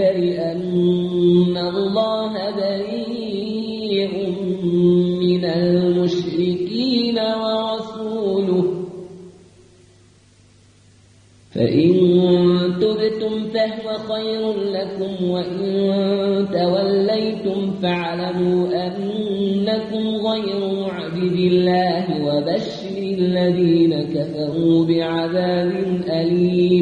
الأكبر أن الله بريء من المشركين ورسوله. فإن تبتم فهو خير لكم وإن توليتم فاعلموا أنكم غير معجز الله وبشر الذين كفروا بعذاب أليم.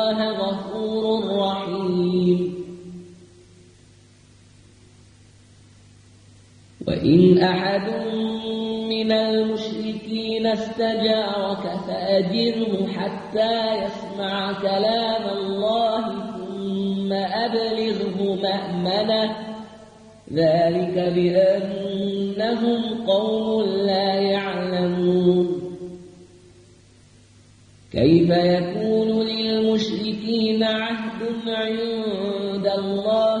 وإن أحد من المشركين استجارك فأجره حتى يسمع كلام الله ثم أبلغه مأمنه. ذلك بأنهم قوم لا يعلمون. كيف يكون للمشركين عهد عند الله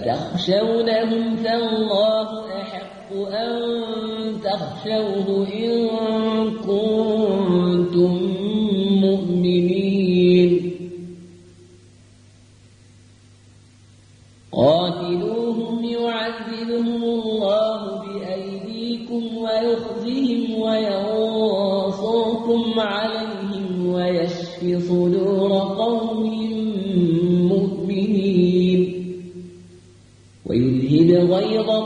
أتخشونهم فالله أحق أن تخشوه إن كنتم مؤمنين قاتلوهم يعذبهم الله بأيديكم ويخزهم وينصركم عليهم ويشفي صدور قوم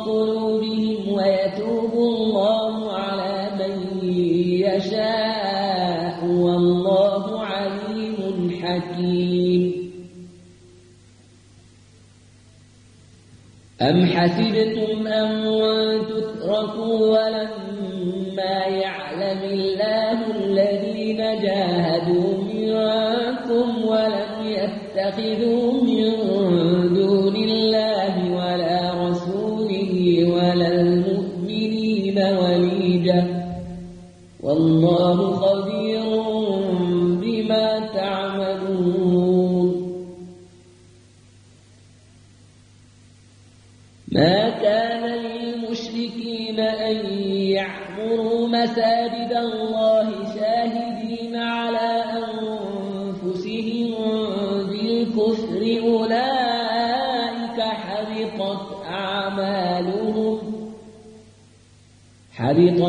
قلوبهم ويتوب الله على من يشاء والله عليم حكيم. أم حسبتم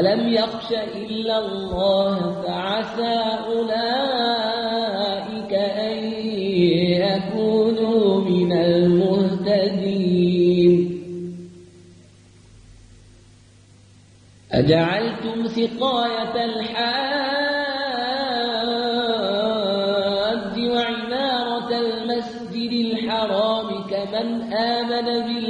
ولم يخش إلا الله فعسى أولئك أن يكونوا من المهتدين أجعلتم سقاية الحاج وعمارة المسجد الحرام كمن آمن بالله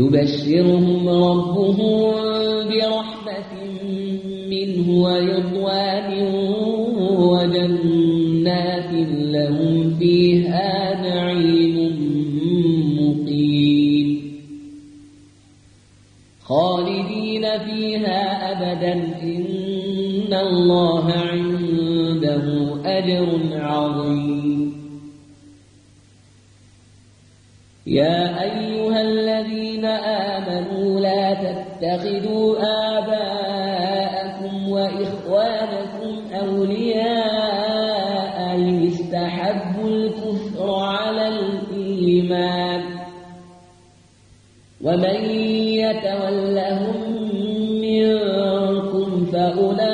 يبشرهم ربهم برحمة منه ورضوان وجنات لهم فيها نعيم مقيم. خالدين فيها أبدا. إن الله عنده أجر عظيم. يا أيها تتخذوا آباءكم وإخوانكم أولياء إن استحبوا الكفر على الإيمان. ومن يتولهم منكم فأولئك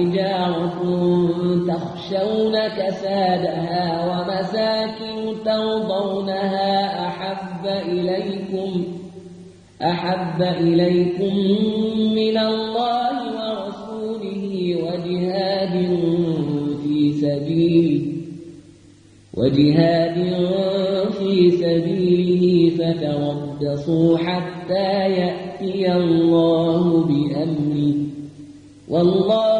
وتجارة تخشون كسادها ومساكن ترضونها أحب إليكم أحب إليكم من الله ورسوله وجهاد في سبيله وجهاد في سبيله فتربصوا حتى يأتي الله بأمره. والله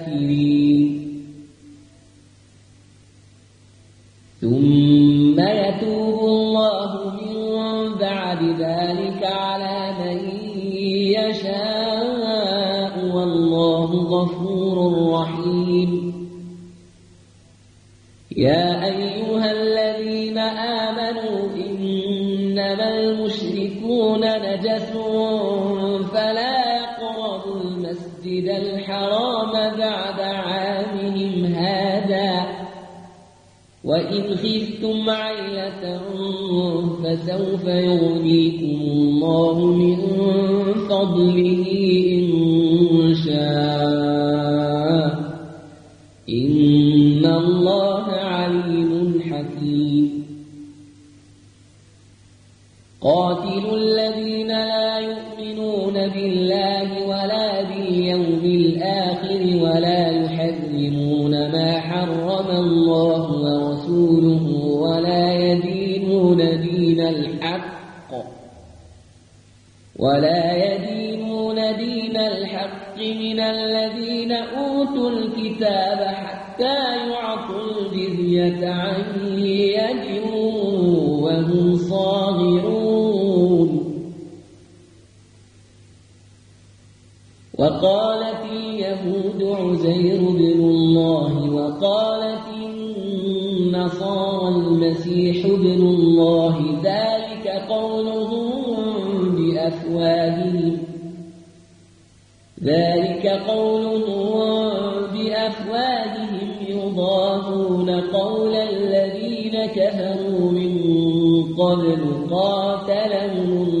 غفور رحيم يا أيها الذين آمنوا إنما المشركون نجس فلا يقربوا المسجد الحرام بعد عامهم هذا. وإن خفتم عيلة فسوف يغنيكم الله من فضله إن النصارى المسيح ابن الله. ذلك قولهم بأفواههم. ذلك قولهم بأفواههم. يضاهون قول الذين كفروا من قبل. قاتلهم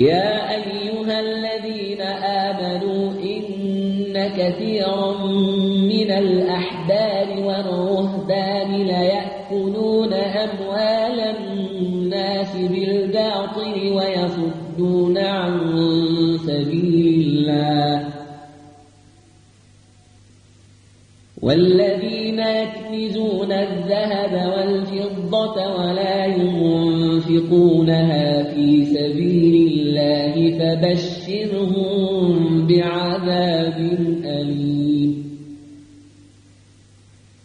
يا أيها الذين آمنوا إن كثيرا من الأحبار والرهبان ليأكلون أموال الناس بالباطل ويصدون عن سبيل الله. والذين يكنزون الذهب والفضة ولا ينفقونها في فبشرهم بعذاب أليم.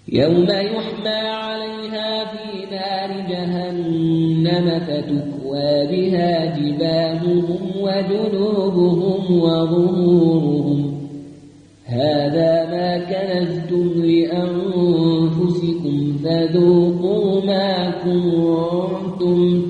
يوم يحمى عليها في نار جهنم فتكوى بها جباههم وجنوبهم وظهورهم. هذا ما كنزتم لأنفسكم فذوقوا ما كنتم كنتم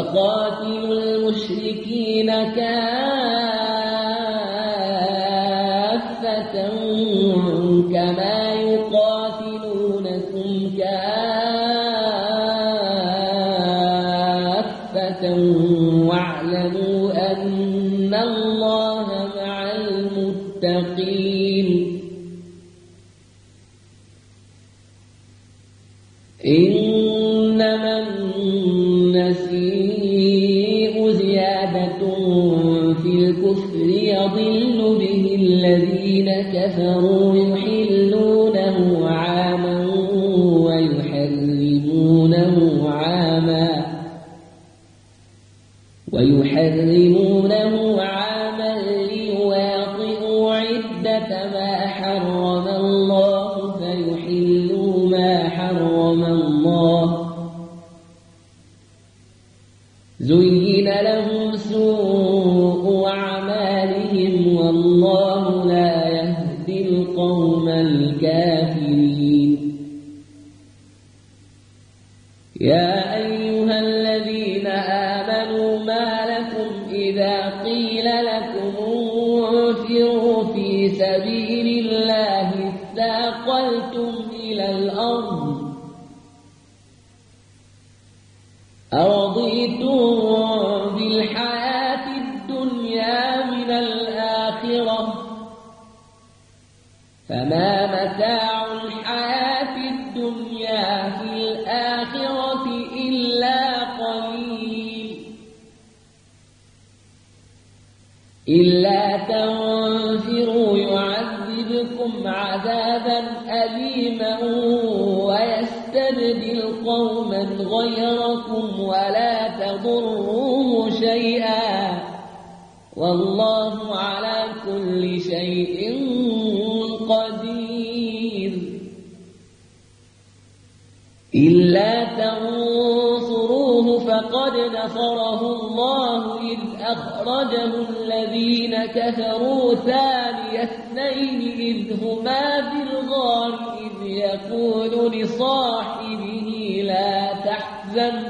وقاتلوا المشركين كافة كما يقاتلونكم كافة واعلموا والله على كل شيء قدير. إلا تنصروه فقد نصره الله إذ أخرجه الذين كفروا ثاني اثنين إذ هما في الغار إذ يقول لصاحبه لا تحزن.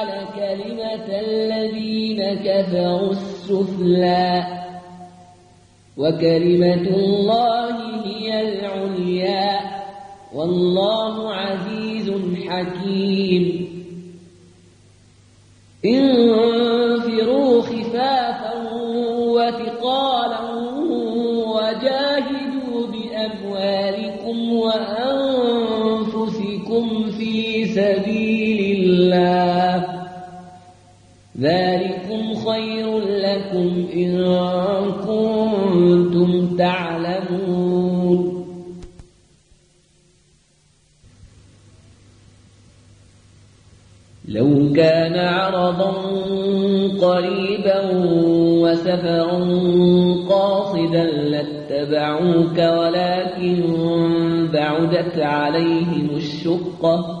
الذين كفروا السفلى وكلمة الله هي العليا والله عزيز حكيم انفروا خير لكم إن كنتم تعلمون. لو كان عرضا قريبا وسفرا قاصدا لاتبعوك ولكن بعدت عليهم الشقة.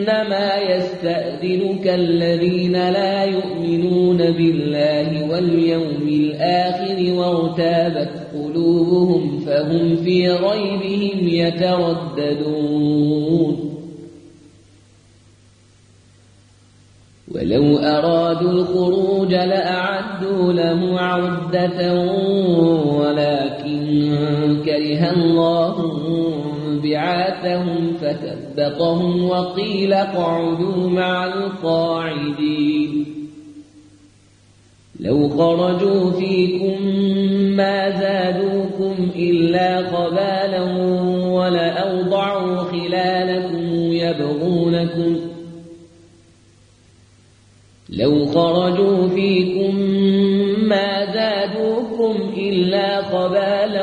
إنما يستأذنك الذين لا يؤمنون بالله واليوم الآخر وارتابت قلوبهم فهم في ريبهم يترددون. ولو أرادوا الخروج لأعدوا له عدة ولكن كره الله بعاثهم فثبطهم وقيل اقعدوا مع القاعدين. لو خرجوا فيكم ما زادوكم إلا خبالا ولأوضعوا خلالكم يبغونكم. لو خرجوا فيكم ما زادوكم إلا ولأوضعوا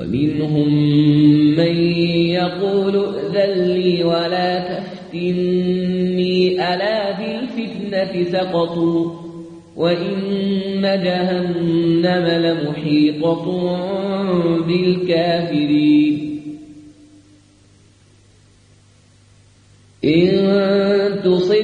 ومنهم من يقول ائذن لي ولا تفتني ألا بالفتنة سقطوا وإن جهنم لمحيطة بالكافرين. إن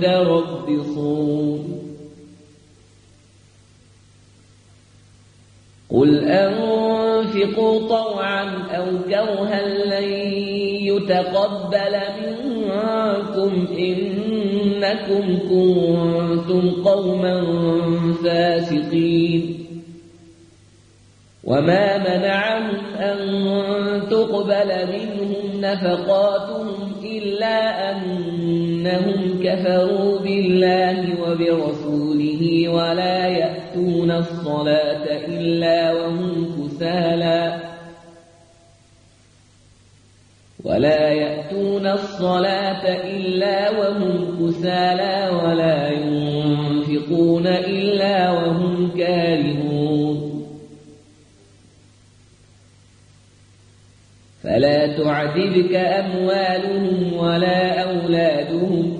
متربصون. قل أنفقوا طوعا أو كرها لن يتقبل منكم إنكم كنتم قوما فاسقين. وما منعهم أن تقبل منهم نفقاتهم إلا أنهم كفروا بالله وبرسوله ولا يأتون الصلاة إلا وهم كسالى ولا يأتون الصلاة إلا وهم كسالى ولا ينفقون إلا وهم كارهون. فلا تعجبك أموالهم ولا أولادهم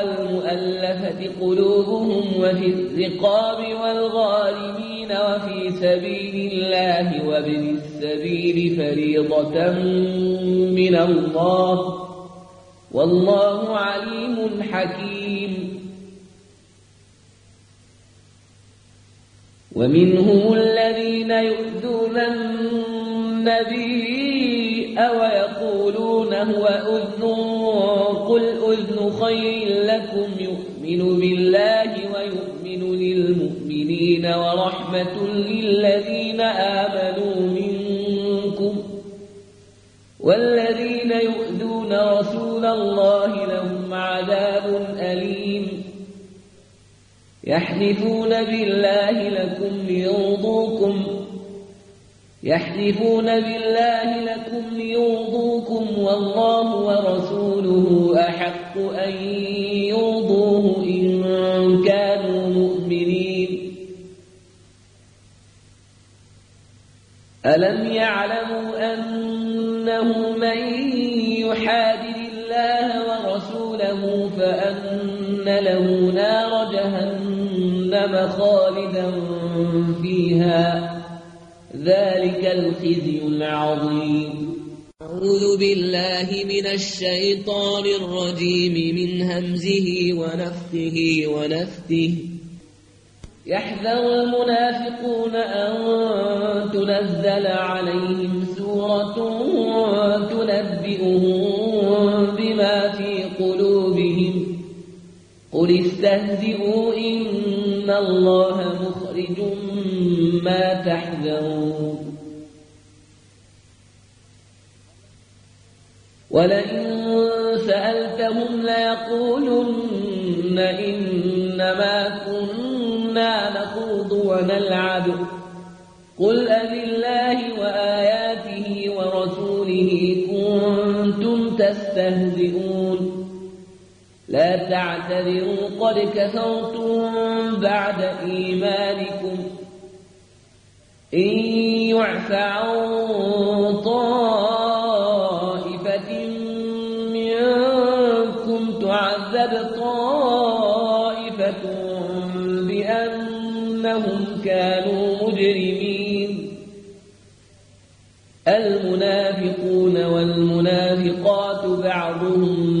والمؤلفة قلوبهم وفي الرقاب والغارمين وفي سبيل الله وابن السبيل فريضة من الله. والله عليم حكيم. ومنهم الذين يؤذون النبي ويقولون هو أذن قل أذن خير لكم يؤمن بالله ويؤمن للمؤمنين ورحمة للذين آمنوا منكم والذين يؤذون رسول الله لهم عذاب أليم يحلفون بالله لكم ليرضوكم يحلفون بالله لكم ليرضوكم والله ورسوله أحق أن يرضوه إن كانوا مؤمنين. ألم يعلموا أنه من يحادد الله ورسوله فأن له نار جهنم خالدا فيها ذلك الخزي العظيم. أعوذ بالله من الشيطان الرجيم من همزه ونفخه ونفثه. يحذر المنافقون أن تنزل عليهم سورة تنبئهم بما في قلوبهم. قل استهزئوا إن الله مخرج ما تحذرون. ولئن سألتهم ليقولن إنما كنا نخوض ونلعب. قل أبالله وآياته ورسوله كنتم تستهزئون. لا تعتذروا قد كفرتم بعد إيمانكم. إن يعفى عن طائفة منكم تعذب طائفة بأنهم كانوا مجرمين. المنافقون والمنافقات بعضهم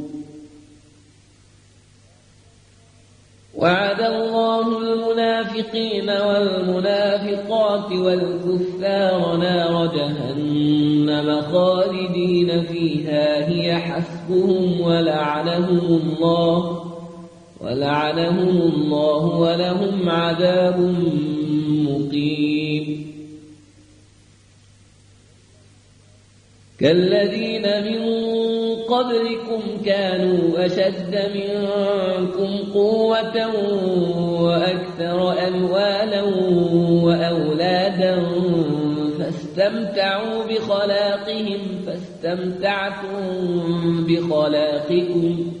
المنافقين والمنافقات والكفار نار جهنم خالدين فيها هي حسبهم ولعنهم الله ولعنهم الله ولهم عذاب مقيم. كالذين من قبلكم كانوا أشد منكم قوة وأكثر أموالا وأولادا فاستمتعوا بخلاقهم فاستمتعتم بخلاقكم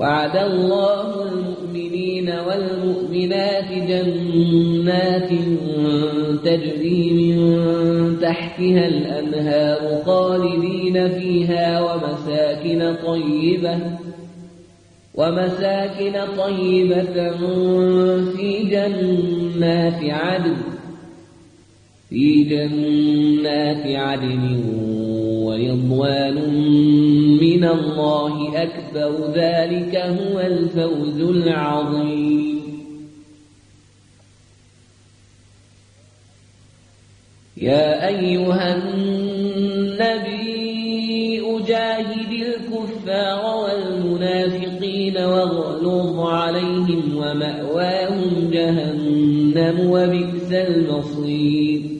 وعد الله المؤمنين والمؤمنات جنات تجري من تحتها الأنهار خالدين فيها ومساكن طيبة ومساكن طيبة في جنات عدن في جنات عدن ورضوان من الله أكبر ذلك هو الفوز العظيم. يا أيها النبي أجاهد الكفار والمنافقين واغلظ عليهم ومأواهم جهنم وبئس المصير.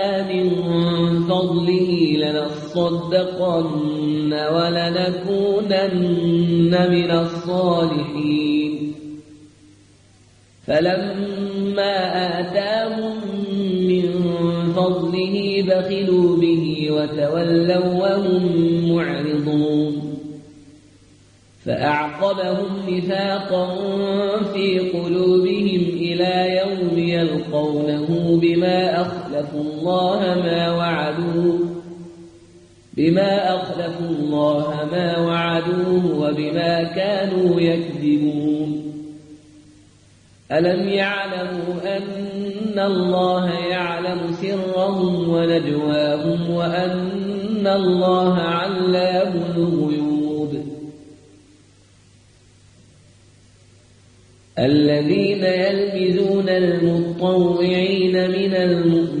لنصدقن ولنكونن من الصالحين. فلما آتاهم من فضله بخلوا به وتولوا وهم معرضون. فأعقبهم نفاقا في قلوبهم إلى يوم يلقونه بما أخلفوا الله ما وعدوه بما أخلفوا الله ما وعدوه وبما كانوا يكذبون. ألم يعلموا أن الله يعلم سرهم ونجواهم وأن الله علام الغيوب؟ الذين يلمزون المطوعين من المؤمنين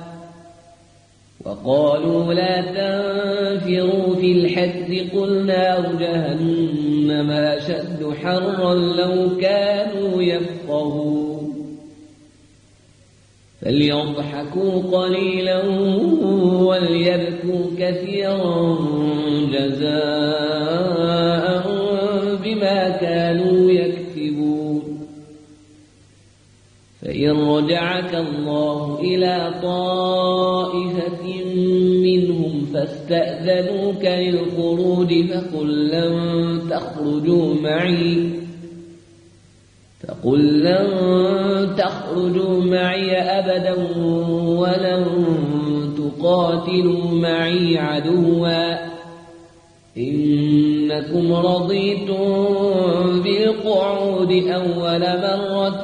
وقالوا لا تنفروا في الحد. قل نار جهنم أشد حرا لو كانوا يفقهون. فليضحكوا قليلا وليبكوا كثيرا جزاء. فإن رجعك الله إلى طائفة منهم فاستأذنوك للخروج فقل لن تخرجوا معي فقل لن تخرجوا معي أبدا ولن تقاتلوا معي عدوا إنكم رضيتم بالقعود أول مرة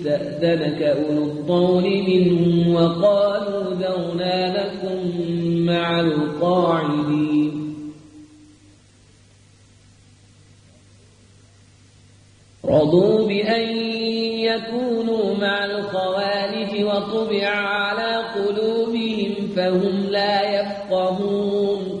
استأذنك أولو الطول منهم وقالوا ذرنا لكم مع القاعدين. رضوا بأن يكونوا مع الخوالف وطبع على قلوبهم فهم لا يفقهون.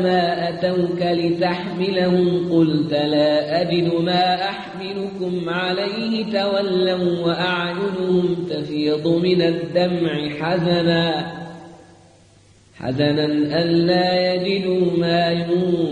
أتوك لتحملهم قلت لا أجد ما أحملكم عليه تولوا وأعينهم تفيض من الدمع حزنا حزنا ألا يجدوا ما ينفقون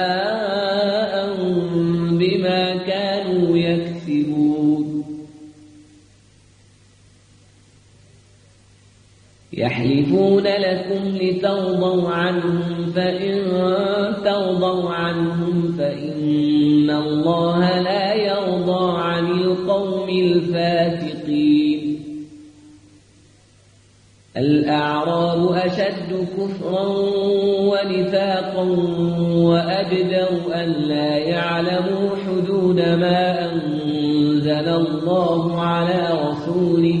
يحلفون لكم لترضوا عنهم فإن ترضوا عنهم فإن الله لا يرضى عن القوم الفاسقين. الأعراب أشد كفرا ونفاقا وأجدر أن لا يعلموا حدود ما أنزل الله على رسوله.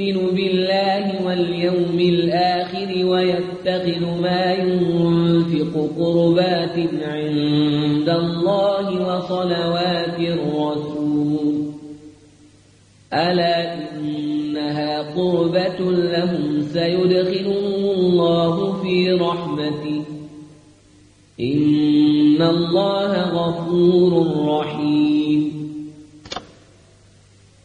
يؤمن بالله واليوم الآخر ويتخذ ما ينفق قربات عند الله وصلوات الرسول. ألا إنها قربة لهم سيدخل الله في رحمته. إن الله غفور رحيم.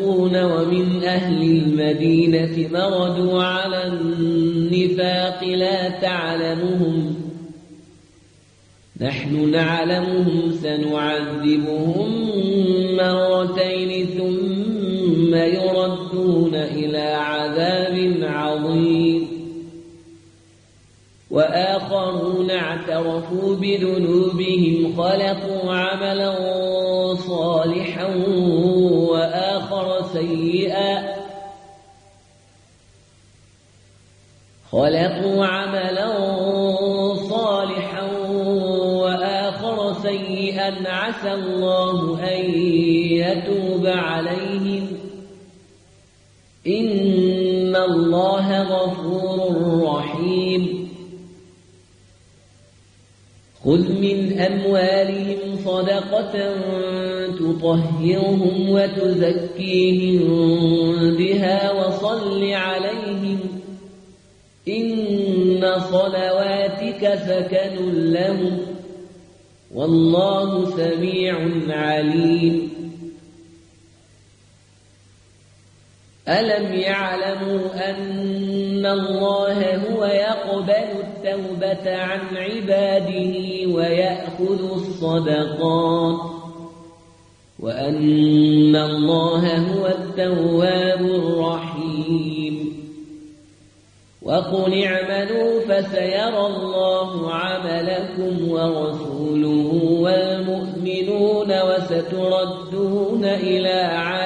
منافقون ومن أهل المدينة مردوا على النفاق لا تعلمهم نحن نعلمهم سنعذبهم مرتين ثم يردون إلى عذاب عظيم. وآخرون اعترفوا بذنوبهم خلقوا عملا صالحا سيئا خلقوا عملا صالحا وآخر سيئا عسى الله أن يتوب عليهم. إن الله غفور رحيم. خذ من أموالهم صدقة تطهرهم وتزكيهم بها وصل عليهم إن صلواتك سكن لهم والله سميع عليم ألم يعلموا أن الله هو يقبل التوبة عن عباده ويأخذ الصدقات وأن الله هو التواب الرحيم. وقل اعملوا فسيرى الله عملكم ورسوله والمؤمنون وستردون إلى عالم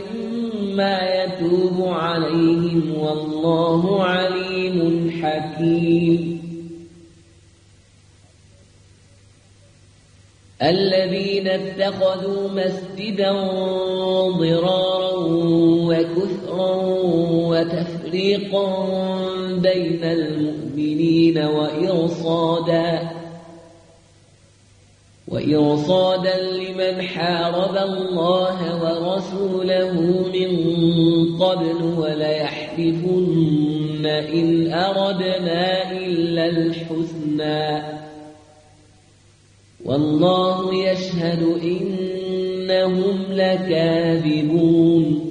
يتوب عليهم والله عليم حكيم. الذين اتخذوا مسجدا ضرارا وكثرا وتفريقا بين المؤمنين وإرصادا وإرصادا لمن حارب الله ورسوله من قبل وليحلفن إن أردنا إلا الحسنى. والله يشهد إنهم لكاذبون.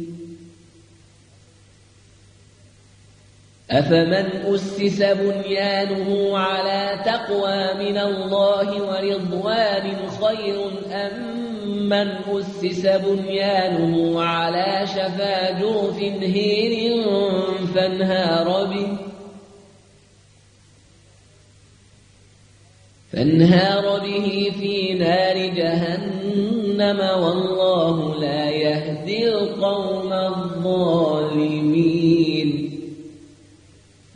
أفمن أسس بنيانه على تقوى من الله ورضوان خير أم من أسس بنيانه على شفا جرف هير فانهار به فانهار به في نار جهنم والله لا يهدي القوم الظالمين.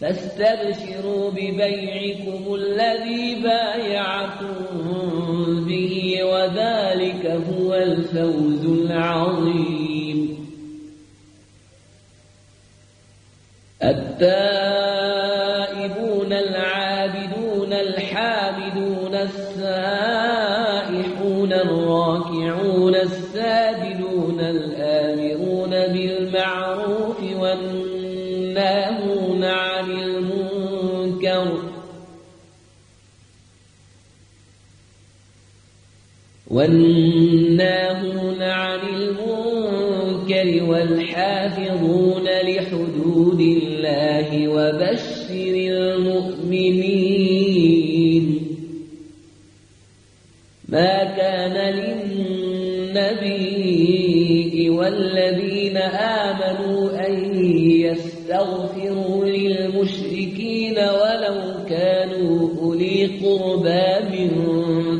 فاستبشروا ببيعكم الذي بايعتم به وذلك هو الفوز العظيم. التائبون العابدون الحامدون السائحون الراكعون والناهون عن المنكر والحافظون لحدود الله وبشر المؤمنين. ما كان للنبي والذين آمنوا أن يستغفروا للمشركين ولو كانوا أولي قربى من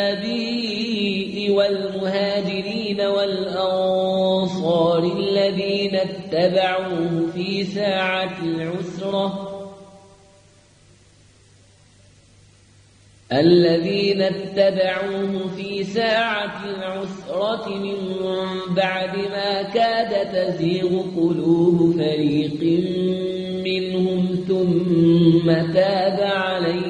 النبي والمهاجرين والأنصار الذين اتبعوه في ساعة العسرة. الذين اتبعوه في ساعة العسرة من بعد ما كاد تزيغ قلوب فريق منهم ثم تاب عليهم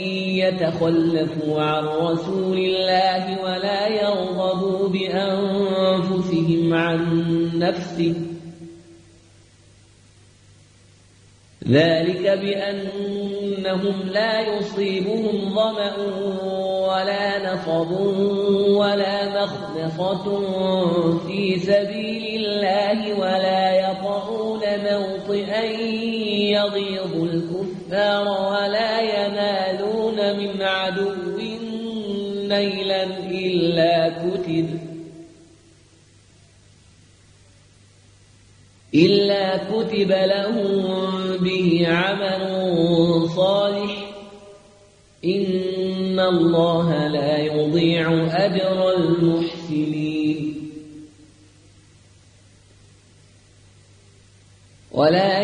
يتخلفوا عن رسول الله ولا يرغبوا بأنفسهم عن نفسه. ذلك بأنهم لا يصيبهم ظمأ ولا نصب ولا مخنصة في سبيل الله ولا يطعون موطئا يغيظ الكفار ولا ينالون من عدو نيلا إلا كتب. إلا كتب لهم به عمل صالح. إن الله لا يضيع أجر المحسنين. ولا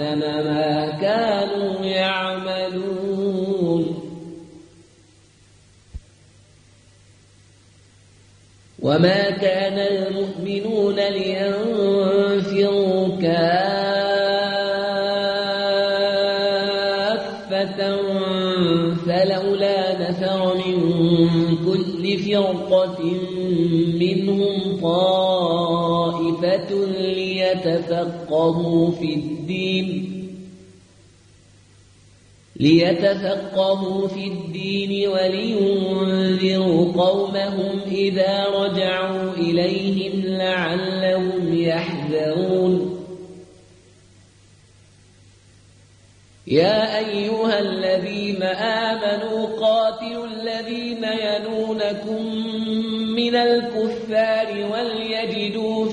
ما كانوا يعملون. وما كان المؤمنون لينفروا كافة فلولا نفر من كل فرقة منهم طائفة ليتفقهوا في الدين. ليتفقهوا في الدين ولينذروا قومهم إذا رجعوا إليهم لعلهم يحذرون. يا أيها الذين آمنوا قاتلوا الذين ينونكم من الكفار وليجدوا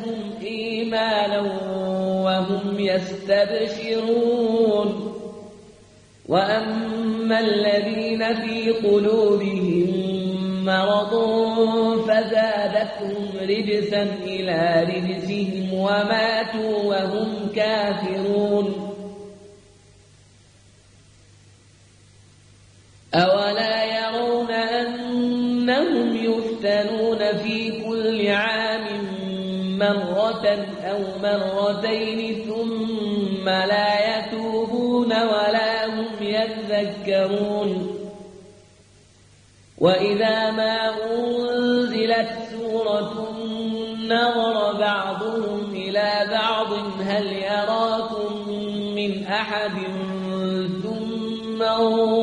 إيمانا وهم يستبشرون. وأما الذين في قلوبهم مرض فزادتهم رجسا إلى رجسهم وماتوا وهم كافرون. أولا مرة أو مرتين ثم لا يتوبون ولا هم يذكرون وإذا ما أنزلت سورة نظر بعضهم إلى بعض هل يراكم من أحد ثم انصرفوا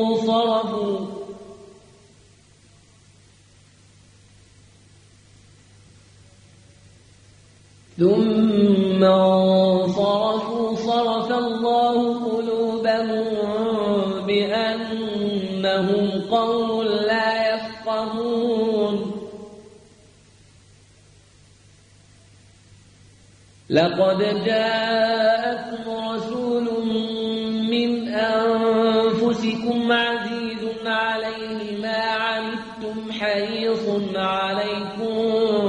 ثم انصرفوا صرف الله قلوبهم بأنهم قوم لا يفقهون. لقد جاءكم رسول من أنفسكم عزيز عليه ما عنتم حريص عليكم.